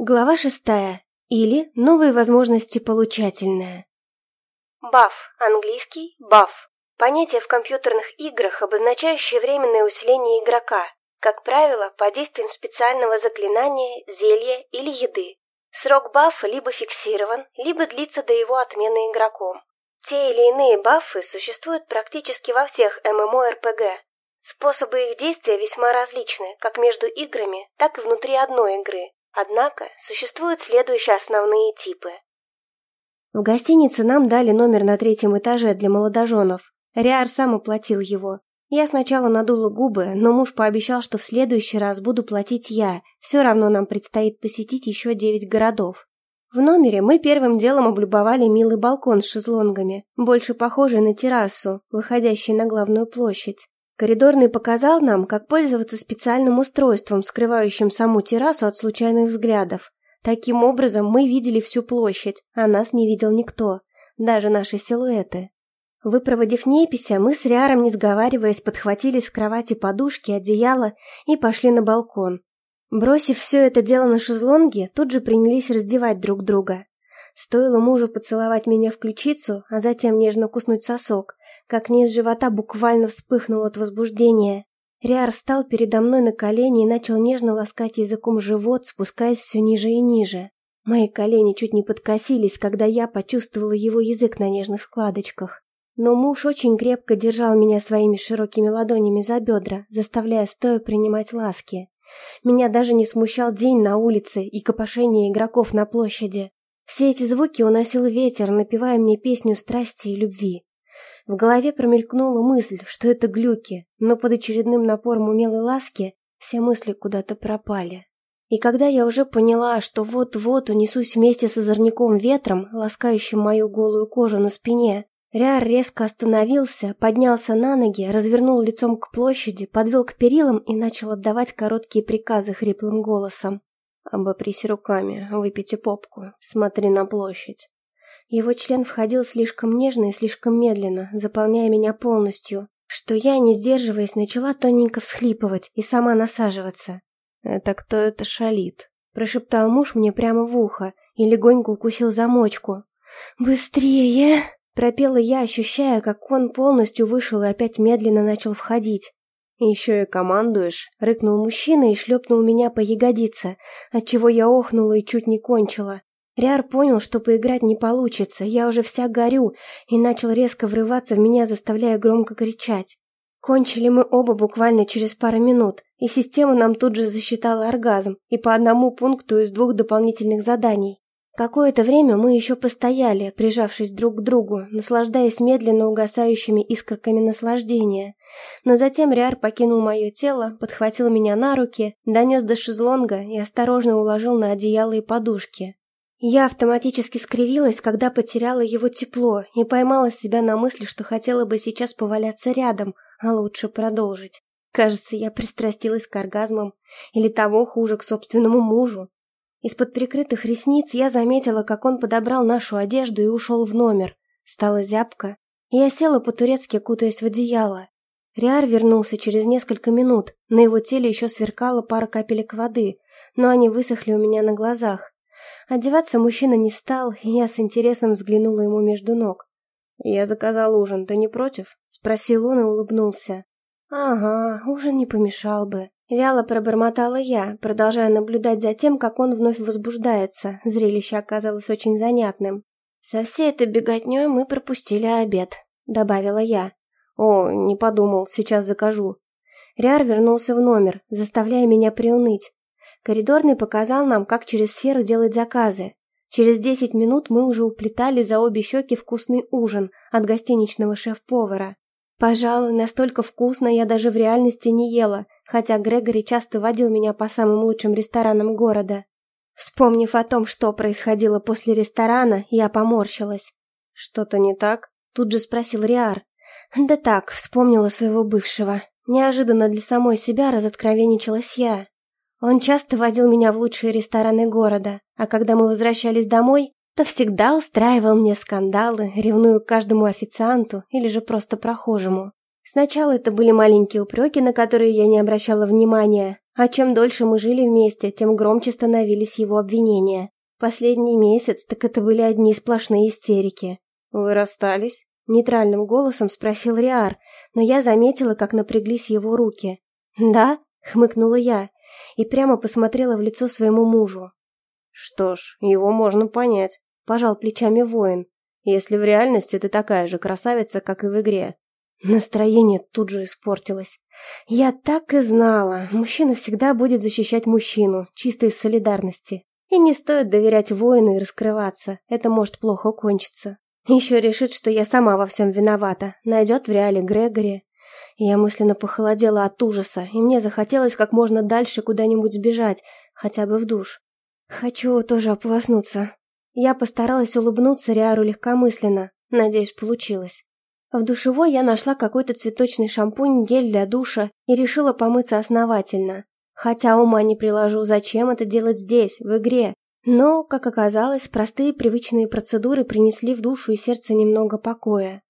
Глава шестая. Или новые возможности получательная. Баф. Английский. Баф. Понятие в компьютерных играх, обозначающее временное усиление игрока. Как правило, под действием специального заклинания, зелья или еды. Срок бафа либо фиксирован, либо длится до его отмены игроком. Те или иные бафы существуют практически во всех ММО-РПГ. Способы их действия весьма различны, как между играми, так и внутри одной игры. Однако существуют следующие основные типы. В гостинице нам дали номер на третьем этаже для молодоженов. Риар сам оплатил его. Я сначала надула губы, но муж пообещал, что в следующий раз буду платить я. Все равно нам предстоит посетить еще девять городов. В номере мы первым делом облюбовали милый балкон с шезлонгами, больше похожий на террасу, выходящий на главную площадь. Коридорный показал нам, как пользоваться специальным устройством, скрывающим саму террасу от случайных взглядов. Таким образом, мы видели всю площадь, а нас не видел никто, даже наши силуэты. Выпроводив непися, мы с Риаром, не сговариваясь, подхватили с кровати подушки, одеяло и пошли на балкон. Бросив все это дело на шезлонги, тут же принялись раздевать друг друга. Стоило мужу поцеловать меня в ключицу, а затем нежно куснуть сосок, как низ живота буквально вспыхнул от возбуждения. Риар встал передо мной на колени и начал нежно ласкать языком живот, спускаясь все ниже и ниже. Мои колени чуть не подкосились, когда я почувствовала его язык на нежных складочках. Но муж очень крепко держал меня своими широкими ладонями за бедра, заставляя стоя принимать ласки. Меня даже не смущал день на улице и копошение игроков на площади. Все эти звуки уносил ветер, напевая мне песню страсти и любви. В голове промелькнула мысль, что это глюки, но под очередным напором умелой ласки все мысли куда-то пропали. И когда я уже поняла, что вот-вот унесусь вместе с озорником ветром, ласкающим мою голую кожу на спине, Риар резко остановился, поднялся на ноги, развернул лицом к площади, подвел к перилам и начал отдавать короткие приказы хриплым голосом. «Обопрись руками, выпейте попку, смотри на площадь. Его член входил слишком нежно и слишком медленно, заполняя меня полностью, что я, не сдерживаясь, начала тоненько всхлипывать и сама насаживаться. «Это кто это шалит?» – прошептал муж мне прямо в ухо и легонько укусил замочку. «Быстрее!» – пропела я, ощущая, как он полностью вышел и опять медленно начал входить. «Еще и командуешь?» — рыкнул мужчина и шлепнул меня по ягодице, отчего я охнула и чуть не кончила. Риар понял, что поиграть не получится, я уже вся горю, и начал резко врываться в меня, заставляя громко кричать. Кончили мы оба буквально через пару минут, и система нам тут же засчитала оргазм, и по одному пункту из двух дополнительных заданий. Какое-то время мы еще постояли, прижавшись друг к другу, наслаждаясь медленно угасающими искорками наслаждения. Но затем Риар покинул мое тело, подхватил меня на руки, донес до шезлонга и осторожно уложил на одеяло и подушки. Я автоматически скривилась, когда потеряла его тепло, и поймала себя на мысли, что хотела бы сейчас поваляться рядом, а лучше продолжить. Кажется, я пристрастилась к оргазмам, или того хуже, к собственному мужу. Из-под прикрытых ресниц я заметила, как он подобрал нашу одежду и ушел в номер. Стало зябко, я села по-турецки, кутаясь в одеяло. Риар вернулся через несколько минут, на его теле еще сверкала пара капелек воды, но они высохли у меня на глазах. Одеваться мужчина не стал, и я с интересом взглянула ему между ног. «Я заказал ужин, ты не против?» — спросил он и улыбнулся. «Ага, ужин не помешал бы». Вяло пробормотала я, продолжая наблюдать за тем, как он вновь возбуждается. Зрелище оказалось очень занятным. «Со всей этой беготней мы пропустили обед», — добавила я. «О, не подумал, сейчас закажу». Риар вернулся в номер, заставляя меня приуныть. Коридорный показал нам, как через сферу делать заказы. Через десять минут мы уже уплетали за обе щеки вкусный ужин от гостиничного шеф-повара. Пожалуй, настолько вкусно я даже в реальности не ела, хотя Грегори часто водил меня по самым лучшим ресторанам города. Вспомнив о том, что происходило после ресторана, я поморщилась. «Что-то не так?» — тут же спросил Риар. «Да так, вспомнила своего бывшего. Неожиданно для самой себя разоткровенничалась я. Он часто водил меня в лучшие рестораны города, а когда мы возвращались домой, то всегда устраивал мне скандалы, ревную к каждому официанту или же просто прохожему. Сначала это были маленькие упреки, на которые я не обращала внимания, А чем дольше мы жили вместе, тем громче становились его обвинения. Последний месяц, так это были одни сплошные истерики. «Вы расстались?» Нейтральным голосом спросил Риар, но я заметила, как напряглись его руки. «Да?» — хмыкнула я и прямо посмотрела в лицо своему мужу. «Что ж, его можно понять», — пожал плечами воин, «если в реальности ты такая же красавица, как и в игре». Настроение тут же испортилось. Я так и знала, мужчина всегда будет защищать мужчину, чисто из солидарности. И не стоит доверять воину и раскрываться, это может плохо кончиться. Еще решит, что я сама во всем виновата, найдет в реале Грегори. Я мысленно похолодела от ужаса, и мне захотелось как можно дальше куда-нибудь сбежать, хотя бы в душ. Хочу тоже ополоснуться. Я постаралась улыбнуться Риару легкомысленно, надеюсь, получилось. В душевой я нашла какой-то цветочный шампунь, гель для душа и решила помыться основательно. Хотя ума не приложу, зачем это делать здесь, в игре, но, как оказалось, простые привычные процедуры принесли в душу и сердце немного покоя.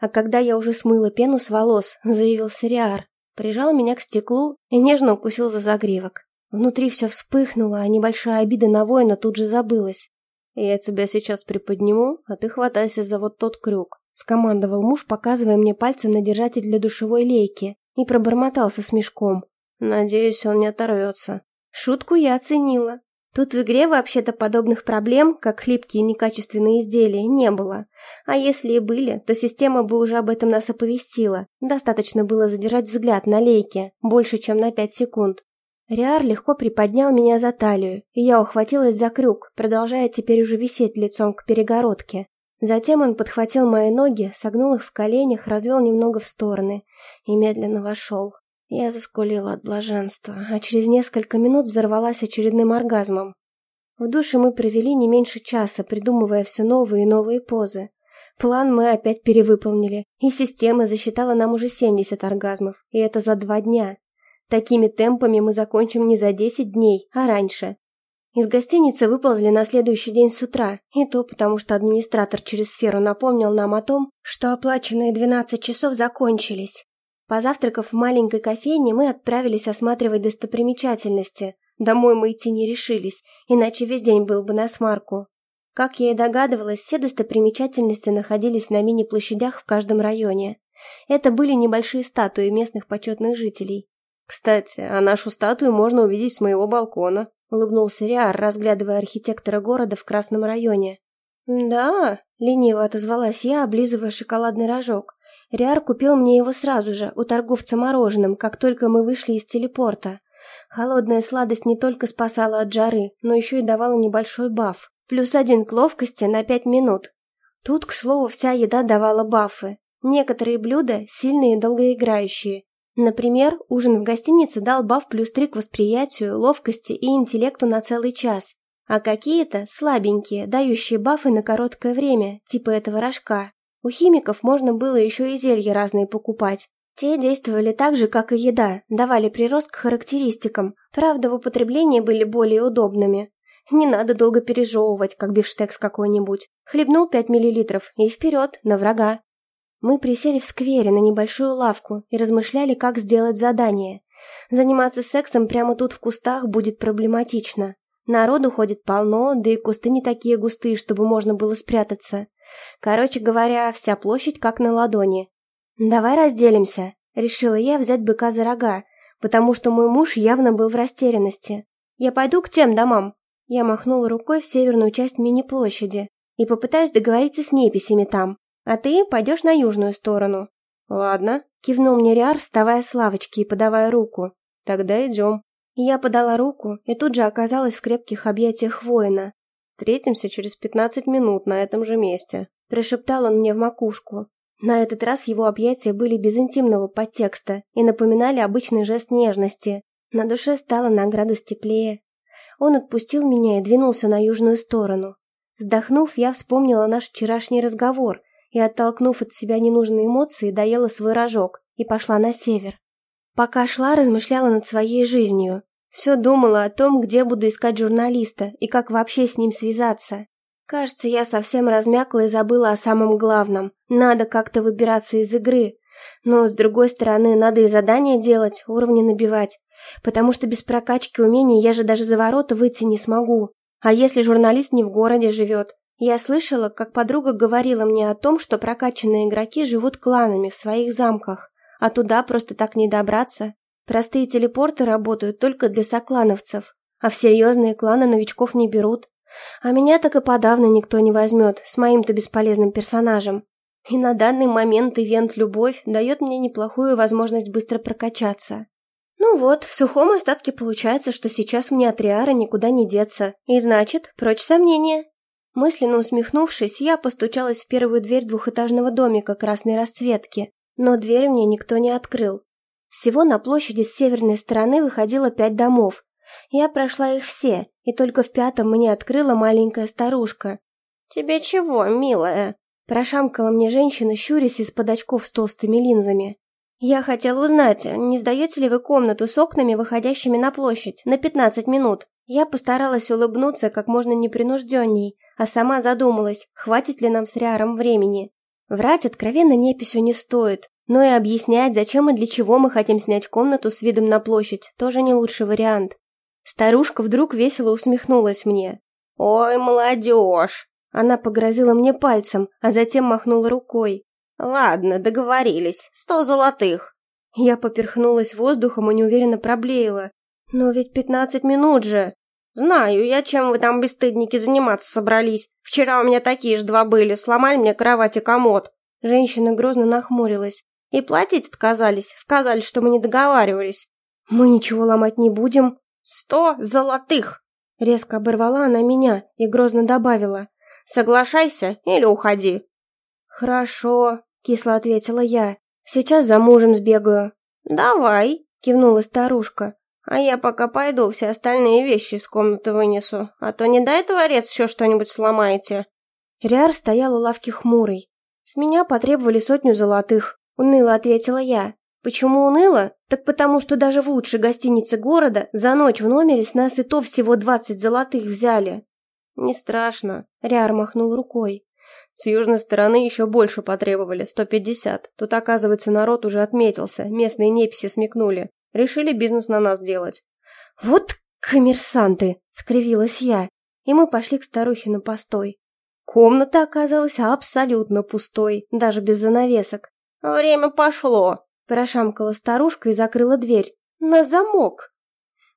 А когда я уже смыла пену с волос, заявился Риар, прижал меня к стеклу и нежно укусил за загривок. Внутри все вспыхнуло, а небольшая обида на воина тут же забылась. «Я тебя сейчас приподниму, а ты хватайся за вот тот крюк», — скомандовал муж, показывая мне пальцем на держатель для душевой лейки, и пробормотался с мешком. «Надеюсь, он не оторвется». Шутку я оценила. Тут в игре вообще-то подобных проблем, как хлипкие некачественные изделия, не было. А если и были, то система бы уже об этом нас оповестила. Достаточно было задержать взгляд на лейке, больше, чем на пять секунд. Риар легко приподнял меня за талию, и я ухватилась за крюк, продолжая теперь уже висеть лицом к перегородке. Затем он подхватил мои ноги, согнул их в коленях, развел немного в стороны и медленно вошел. Я заскулила от блаженства, а через несколько минут взорвалась очередным оргазмом. В душе мы провели не меньше часа, придумывая все новые и новые позы. План мы опять перевыполнили, и система засчитала нам уже 70 оргазмов, и это за два дня. Такими темпами мы закончим не за 10 дней, а раньше. Из гостиницы выползли на следующий день с утра, и то потому, что администратор через сферу напомнил нам о том, что оплаченные 12 часов закончились. Позавтракав в маленькой кофейне, мы отправились осматривать достопримечательности. Домой мы идти не решились, иначе весь день был бы на смарку. Как я и догадывалась, все достопримечательности находились на мини-площадях в каждом районе. Это были небольшие статуи местных почетных жителей. «Кстати, а нашу статую можно увидеть с моего балкона», — улыбнулся Риар, разглядывая архитектора города в Красном районе. «Да», — лениво отозвалась я, облизывая шоколадный рожок. Риар купил мне его сразу же, у торговца мороженым, как только мы вышли из телепорта. Холодная сладость не только спасала от жары, но еще и давала небольшой баф. Плюс один к ловкости на пять минут. Тут, к слову, вся еда давала бафы. Некоторые блюда сильные и долгоиграющие. Например, ужин в гостинице дал баф плюс три к восприятию, ловкости и интеллекту на целый час. А какие-то слабенькие, дающие бафы на короткое время, типа этого рожка. У химиков можно было еще и зелья разные покупать. Те действовали так же, как и еда, давали прирост к характеристикам, правда, в употреблении были более удобными. Не надо долго пережевывать, как бифштекс какой-нибудь. Хлебнул 5 миллилитров и вперед, на врага. Мы присели в сквере на небольшую лавку и размышляли, как сделать задание. Заниматься сексом прямо тут в кустах будет проблематично. Народу ходит полно, да и кусты не такие густые, чтобы можно было спрятаться. Короче говоря, вся площадь как на ладони. «Давай разделимся», — решила я взять быка за рога, потому что мой муж явно был в растерянности. «Я пойду к тем домам». Я махнула рукой в северную часть мини-площади и попытаюсь договориться с неписями там, а ты пойдешь на южную сторону. «Ладно», — кивнул мне Риар, вставая с лавочки и подавая руку. «Тогда идем». Я подала руку и тут же оказалась в крепких объятиях воина. Встретимся через пятнадцать минут на этом же месте», – прошептал он мне в макушку. На этот раз его объятия были без интимного подтекста и напоминали обычный жест нежности. На душе стало на градус теплее. Он отпустил меня и двинулся на южную сторону. Вздохнув, я вспомнила наш вчерашний разговор и, оттолкнув от себя ненужные эмоции, доела свой рожок и пошла на север. Пока шла, размышляла над своей жизнью. Все думала о том, где буду искать журналиста и как вообще с ним связаться. Кажется, я совсем размякла и забыла о самом главном. Надо как-то выбираться из игры. Но, с другой стороны, надо и задания делать, уровни набивать. потому что без прокачки умений я же даже за ворота выйти не смогу. А если журналист не в городе живет? Я слышала, как подруга говорила мне о том, что прокачанные игроки живут кланами в своих замках, а туда просто так не добраться. Простые телепорты работают только для соклановцев, а в серьезные кланы новичков не берут. А меня так и подавно никто не возьмет с моим-то бесполезным персонажем. И на данный момент ивент «Любовь» дает мне неплохую возможность быстро прокачаться. Ну вот, в сухом остатке получается, что сейчас мне от Риара никуда не деться. И значит, прочь сомнения. Мысленно усмехнувшись, я постучалась в первую дверь двухэтажного домика красной расцветки, но дверь мне никто не открыл. Всего на площади с северной стороны выходило пять домов. Я прошла их все, и только в пятом мне открыла маленькая старушка. «Тебе чего, милая?» Прошамкала мне женщина, щурясь из-под очков с толстыми линзами. «Я хотела узнать, не сдаете ли вы комнату с окнами, выходящими на площадь, на пятнадцать минут?» Я постаралась улыбнуться как можно непринужденней, а сама задумалась, хватит ли нам с Риаром времени. Врать откровенно неписью не стоит, но и объяснять, зачем и для чего мы хотим снять комнату с видом на площадь, тоже не лучший вариант. Старушка вдруг весело усмехнулась мне. «Ой, молодежь!» Она погрозила мне пальцем, а затем махнула рукой. «Ладно, договорились. Сто золотых». Я поперхнулась воздухом и неуверенно проблеяла. «Но ведь пятнадцать минут же!» «Знаю я, чем вы там, бесстыдники, заниматься собрались. Вчера у меня такие же два были, сломали мне кровать и комод». Женщина грозно нахмурилась. «И платить отказались, сказали, что мы не договаривались». «Мы ничего ломать не будем». «Сто золотых!» Резко оборвала она меня и грозно добавила. Соглашайся или уходи. Хорошо, кисло ответила я. Сейчас за мужем сбегаю. Давай, кивнула старушка. А я пока пойду все остальные вещи из комнаты вынесу, а то не дай творец еще что-нибудь сломаете. Риар стоял у лавки хмурый. С меня потребовали сотню золотых, уныло ответила я. Почему уныло? Так потому, что даже в лучшей гостинице города за ночь в номере с нас и то всего двадцать золотых взяли. «Не страшно», — Риар махнул рукой. «С южной стороны еще больше потребовали, сто пятьдесят. Тут, оказывается, народ уже отметился, местные неписи смекнули. Решили бизнес на нас делать». «Вот коммерсанты!» — скривилась я, и мы пошли к старухе на постой. Комната оказалась абсолютно пустой, даже без занавесок. «Время пошло!» — прошамкала старушка и закрыла дверь. «На замок!»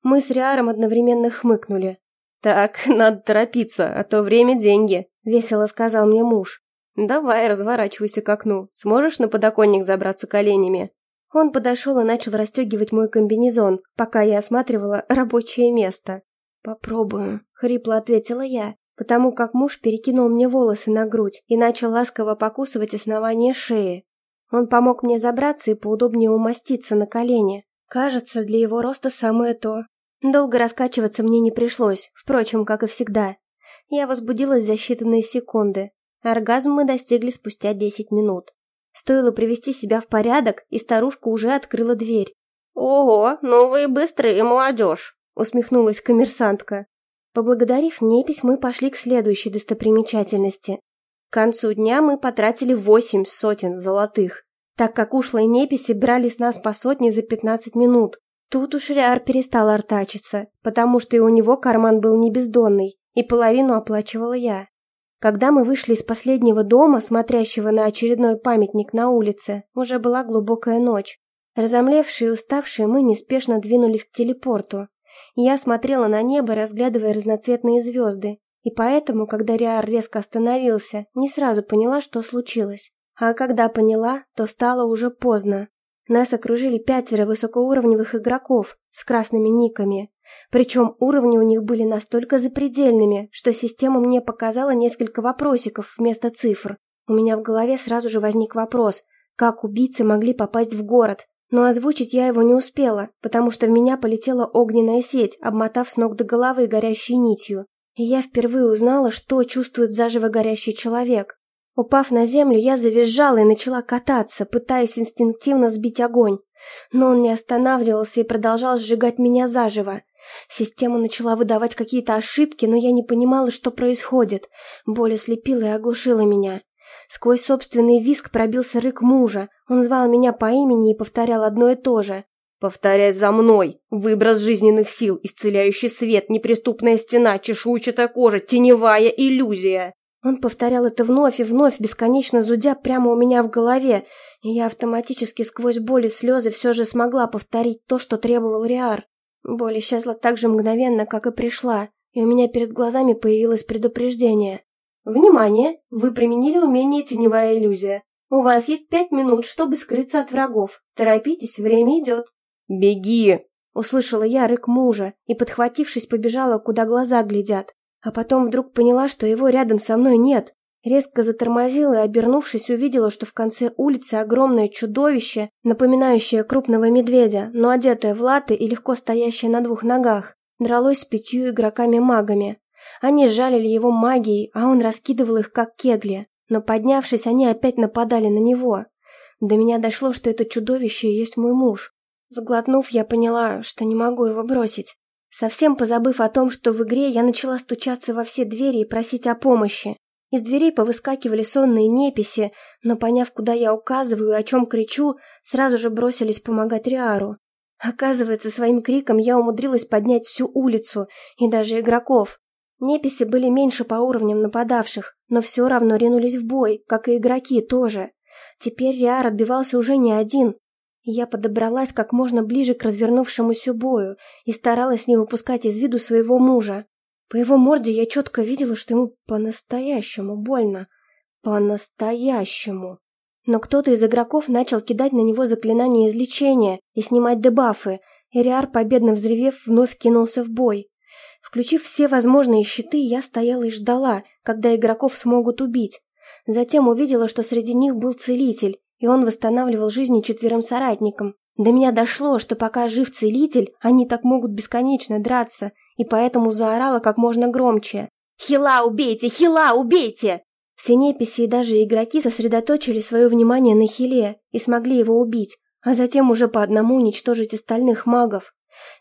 Мы с Риаром одновременно хмыкнули. «Так, надо торопиться, а то время – деньги», – весело сказал мне муж. «Давай, разворачивайся к окну. Сможешь на подоконник забраться коленями?» Он подошел и начал расстегивать мой комбинезон, пока я осматривала рабочее место. «Попробую», — хрипло ответила я, потому как муж перекинул мне волосы на грудь и начал ласково покусывать основание шеи. Он помог мне забраться и поудобнее умоститься на колени. Кажется, для его роста самое то. Долго раскачиваться мне не пришлось, впрочем, как и всегда. Я возбудилась за считанные секунды. Оргазм мы достигли спустя десять минут. Стоило привести себя в порядок, и старушка уже открыла дверь. «Ого, ну вы быстрые, молодежь!» — усмехнулась коммерсантка. Поблагодарив непись, мы пошли к следующей достопримечательности. К концу дня мы потратили восемь сотен золотых, так как ушлые неписи брали с нас по сотне за пятнадцать минут. Тут уж Риар перестал артачиться, потому что и у него карман был не бездонный, и половину оплачивала я. Когда мы вышли из последнего дома, смотрящего на очередной памятник на улице, уже была глубокая ночь. Разомлевшие и уставшие мы неспешно двинулись к телепорту. Я смотрела на небо, разглядывая разноцветные звезды, и поэтому, когда Риар резко остановился, не сразу поняла, что случилось. А когда поняла, то стало уже поздно. Нас окружили пятеро высокоуровневых игроков с красными никами. Причем уровни у них были настолько запредельными, что система мне показала несколько вопросиков вместо цифр. У меня в голове сразу же возник вопрос, как убийцы могли попасть в город. Но озвучить я его не успела, потому что в меня полетела огненная сеть, обмотав с ног до головы горящей нитью. И я впервые узнала, что чувствует заживо горящий человек. Упав на землю, я завизжала и начала кататься, пытаясь инстинктивно сбить огонь. Но он не останавливался и продолжал сжигать меня заживо. Система начала выдавать какие-то ошибки, но я не понимала, что происходит. Боль ослепила и оглушила меня. Сквозь собственный виск пробился рык мужа. Он звал меня по имени и повторял одно и то же. Повторяй за мной. Выброс жизненных сил, исцеляющий свет, неприступная стена, чешуйчатая кожа, теневая иллюзия. Он повторял это вновь и вновь, бесконечно зудя прямо у меня в голове, и я автоматически сквозь боль и слезы все же смогла повторить то, что требовал Риар. Боль исчезла так же мгновенно, как и пришла, и у меня перед глазами появилось предупреждение. «Внимание! Вы применили умение «Теневая иллюзия». У вас есть пять минут, чтобы скрыться от врагов. Торопитесь, время идет». «Беги!» — услышала я рык мужа и, подхватившись, побежала, куда глаза глядят. А потом вдруг поняла, что его рядом со мной нет. Резко затормозила и, обернувшись, увидела, что в конце улицы огромное чудовище, напоминающее крупного медведя, но одетое в латы и легко стоящее на двух ногах, дралось с пятью игроками-магами. Они сжалили его магией, а он раскидывал их как кегли, но поднявшись, они опять нападали на него. До меня дошло, что это чудовище есть мой муж. Сглотнув, я поняла, что не могу его бросить. Совсем позабыв о том, что в игре я начала стучаться во все двери и просить о помощи. Из дверей повыскакивали сонные неписи, но, поняв, куда я указываю и о чем кричу, сразу же бросились помогать Риару. Оказывается, своим криком я умудрилась поднять всю улицу и даже игроков. Неписи были меньше по уровням нападавших, но все равно ринулись в бой, как и игроки тоже. Теперь Риар отбивался уже не один, я подобралась как можно ближе к развернувшемуся бою и старалась не выпускать из виду своего мужа. По его морде я четко видела, что ему по-настоящему больно. По-настоящему. Но кто-то из игроков начал кидать на него заклинания излечения и снимать дебафы, и Риар, победно взревев, вновь кинулся в бой. Включив все возможные щиты, я стояла и ждала, когда игроков смогут убить. Затем увидела, что среди них был целитель, и он восстанавливал жизни четверым соратникам. До меня дошло, что пока жив целитель, они так могут бесконечно драться, и поэтому заорала как можно громче. «Хила, убейте! Хила, убейте!» Все неписи и даже игроки сосредоточили свое внимание на Хиле и смогли его убить, а затем уже по одному уничтожить остальных магов.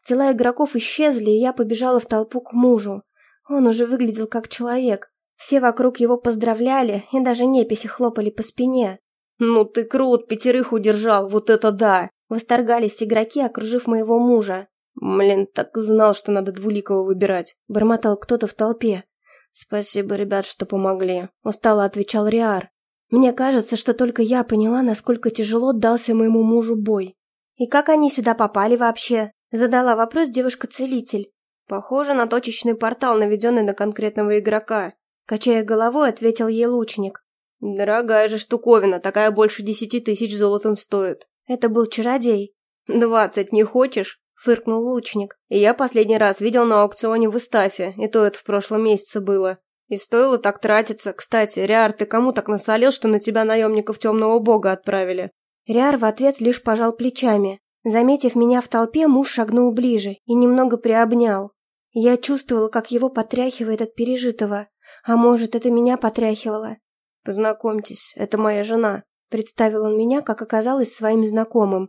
Тела игроков исчезли, и я побежала в толпу к мужу. Он уже выглядел как человек. Все вокруг его поздравляли, и даже неписи хлопали по спине. «Ну ты крут, пятерых удержал, вот это да!» Восторгались игроки, окружив моего мужа. «Блин, так знал, что надо двуликого выбирать», — бормотал кто-то в толпе. «Спасибо, ребят, что помогли», — устало отвечал Риар. «Мне кажется, что только я поняла, насколько тяжело дался моему мужу бой. И как они сюда попали вообще?» — задала вопрос девушка-целитель. «Похоже на точечный портал, наведенный на конкретного игрока», — качая головой, ответил ей лучник. «Дорогая же штуковина, такая больше десяти тысяч золотом стоит». «Это был чародей». «Двадцать не хочешь?» — фыркнул лучник. «Я последний раз видел на аукционе в Истафе, и то это в прошлом месяце было. И стоило так тратиться. Кстати, Риар, ты кому так насолил, что на тебя наемников темного бога отправили?» Риар в ответ лишь пожал плечами. Заметив меня в толпе, муж шагнул ближе и немного приобнял. Я чувствовала, как его потряхивает от пережитого. А может, это меня потряхивало. «Познакомьтесь, это моя жена», — представил он меня, как оказалось, своим знакомым.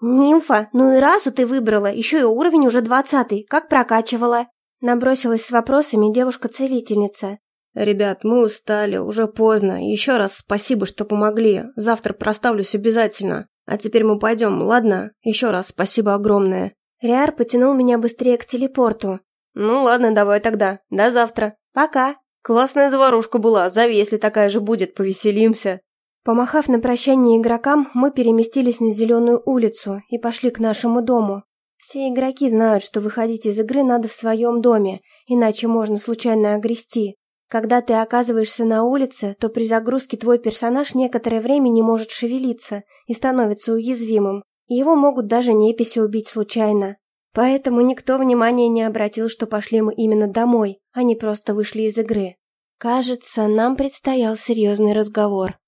«Нимфа, ну и расу ты выбрала, еще и уровень уже двадцатый, как прокачивала?» Набросилась с вопросами девушка-целительница. «Ребят, мы устали, уже поздно. Еще раз спасибо, что помогли. Завтра проставлюсь обязательно. А теперь мы пойдем, ладно? Еще раз спасибо огромное». Риар потянул меня быстрее к телепорту. «Ну ладно, давай тогда. До завтра. Пока». Классная заварушка была, зови, если такая же будет, повеселимся. Помахав на прощание игрокам, мы переместились на Зеленую улицу и пошли к нашему дому. Все игроки знают, что выходить из игры надо в своем доме, иначе можно случайно огрести. Когда ты оказываешься на улице, то при загрузке твой персонаж некоторое время не может шевелиться и становится уязвимым. Его могут даже неписи убить случайно. Поэтому никто внимания не обратил, что пошли мы именно домой, а не просто вышли из игры. Кажется, нам предстоял серьезный разговор.